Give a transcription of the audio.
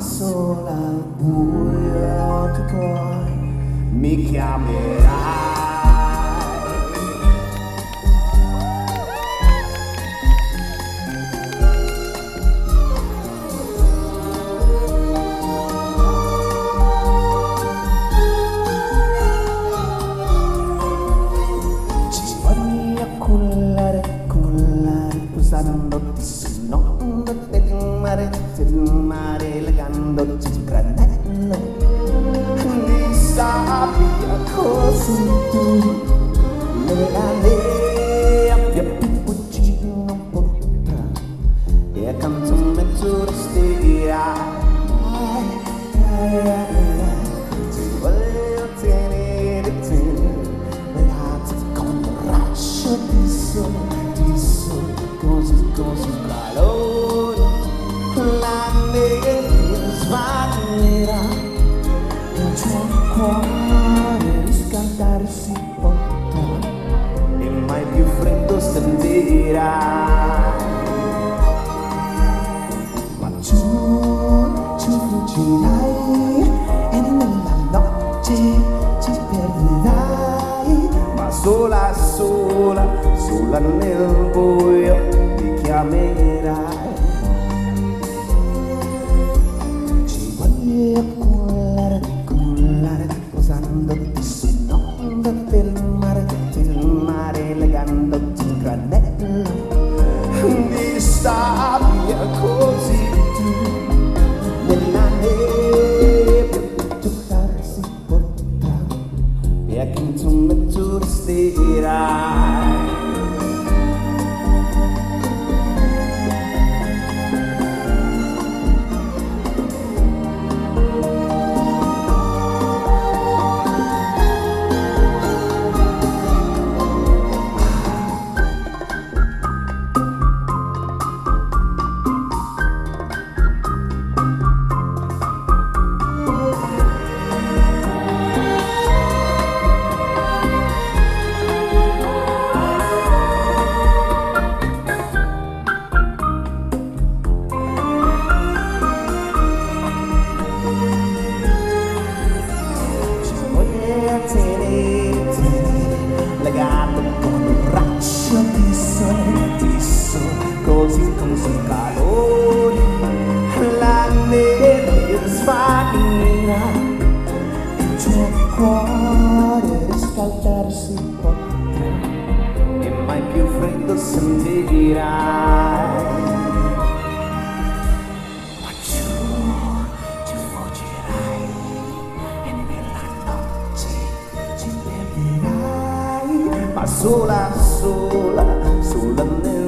Solo al buio tu poi mi chiamerai. Mare, del mare, legandoti il granello di sabbia così tu nella nebbia più cucino potrà e accanto a me tu resterai. Ti voglio tenere, tenere, legati con un braccio di sole, di sole, così, così freddo sentirà. Ma tu, tu fuggirai e nella notte ci perderai, ma sola, sola, sola nel buio ti chiamerai. sky. Di sole, di sole, così, così calore. La nebbia svanirà, il tuo cuore riscaldarsi potrà e mai più freddo sentirai. Ma giù, ci fuggirai e